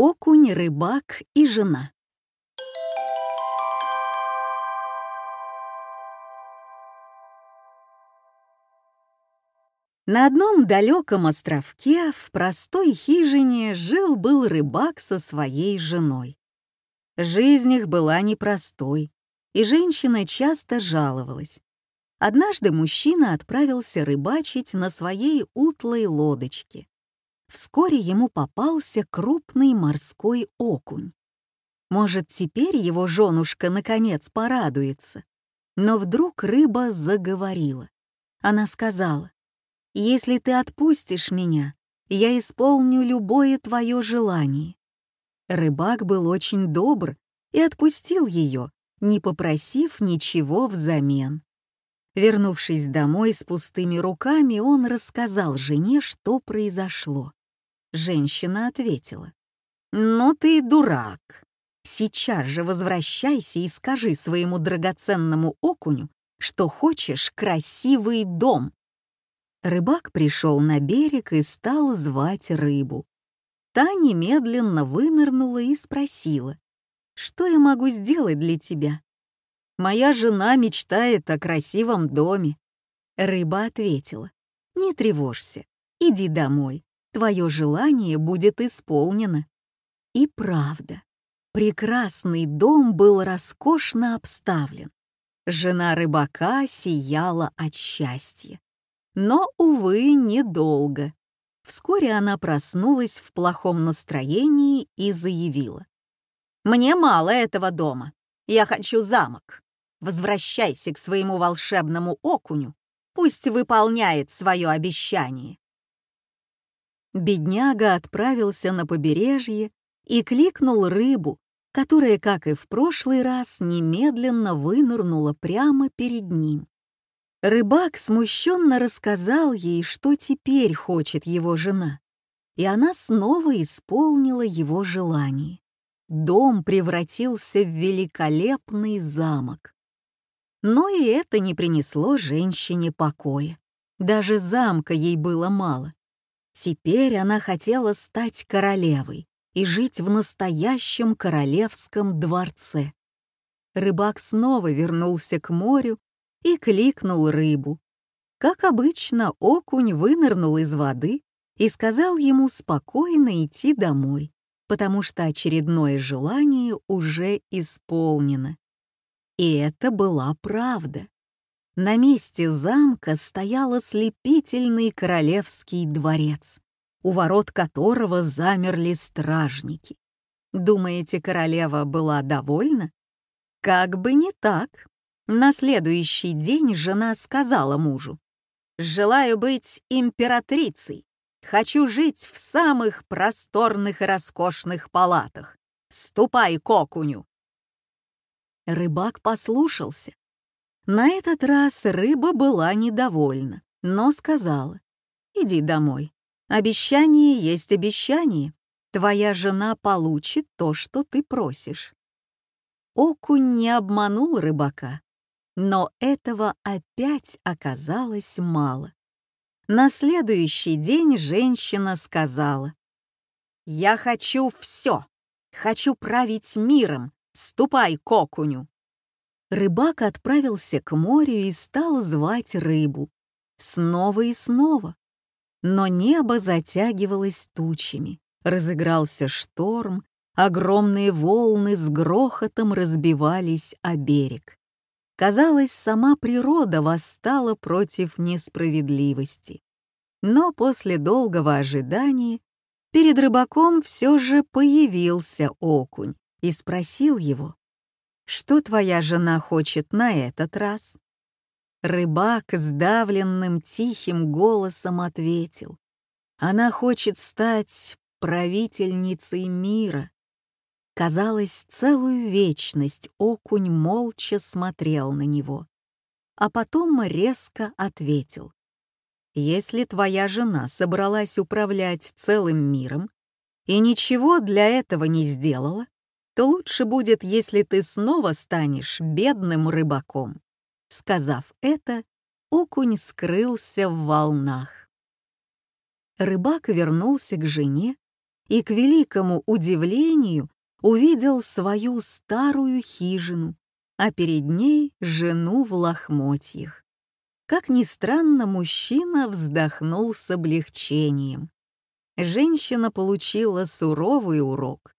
Окунь, рыбак и жена. На одном далеком островке в простой хижине жил-был рыбак со своей женой. Жизнь их была непростой, и женщина часто жаловалась. Однажды мужчина отправился рыбачить на своей утлой лодочке. Вскоре ему попался крупный морской окунь. Может, теперь его женушка наконец порадуется. Но вдруг рыба заговорила. Она сказала, если ты отпустишь меня, я исполню любое твое желание. Рыбак был очень добр и отпустил ее, не попросив ничего взамен. Вернувшись домой с пустыми руками, он рассказал жене, что произошло. Женщина ответила, «Ну ты дурак. Сейчас же возвращайся и скажи своему драгоценному окуню, что хочешь красивый дом, Рыбак пришел на берег и стал звать рыбу. Та немедленно вынырнула и спросила, «Что я могу сделать для тебя?» «Моя жена мечтает о красивом доме». Рыба ответила, «Не тревожься, иди домой, твое желание будет исполнено». И правда, прекрасный дом был роскошно обставлен. Жена рыбака сияла от счастья. Но, увы, недолго. Вскоре она проснулась в плохом настроении и заявила. «Мне мало этого дома. Я хочу замок. Возвращайся к своему волшебному окуню. Пусть выполняет свое обещание». Бедняга отправился на побережье и кликнул рыбу, которая, как и в прошлый раз, немедленно вынырнула прямо перед ним. Рыбак смущенно рассказал ей, что теперь хочет его жена, и она снова исполнила его желание. Дом превратился в великолепный замок. Но и это не принесло женщине покоя. Даже замка ей было мало. Теперь она хотела стать королевой и жить в настоящем королевском дворце. Рыбак снова вернулся к морю и кликнул рыбу. Как обычно, окунь вынырнул из воды и сказал ему спокойно идти домой, потому что очередное желание уже исполнено. И это была правда. На месте замка стоял ослепительный королевский дворец, у ворот которого замерли стражники. Думаете, королева была довольна? Как бы не так. На следующий день жена сказала мужу, «Желаю быть императрицей, хочу жить в самых просторных и роскошных палатах. Ступай к окуню!» Рыбак послушался. На этот раз рыба была недовольна, но сказала, «Иди домой. Обещание есть обещание. Твоя жена получит то, что ты просишь». Окунь не обманул рыбака. Но этого опять оказалось мало. На следующий день женщина сказала, «Я хочу все, хочу править миром, ступай к окуню». Рыбак отправился к морю и стал звать рыбу. Снова и снова. Но небо затягивалось тучами, разыгрался шторм, огромные волны с грохотом разбивались о берег. Казалось, сама природа восстала против несправедливости. Но после долгого ожидания перед рыбаком все же появился окунь и спросил его, «Что твоя жена хочет на этот раз?» Рыбак сдавленным тихим голосом ответил, «Она хочет стать правительницей мира». Казалось, целую вечность окунь молча смотрел на него, а потом резко ответил. «Если твоя жена собралась управлять целым миром и ничего для этого не сделала, то лучше будет, если ты снова станешь бедным рыбаком». Сказав это, окунь скрылся в волнах. Рыбак вернулся к жене и, к великому удивлению, увидел свою старую хижину, а перед ней жену в лохмотьях. Как ни странно, мужчина вздохнул с облегчением. Женщина получила суровый урок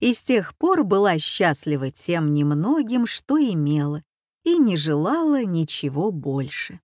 и с тех пор была счастлива тем немногим, что имела, и не желала ничего больше.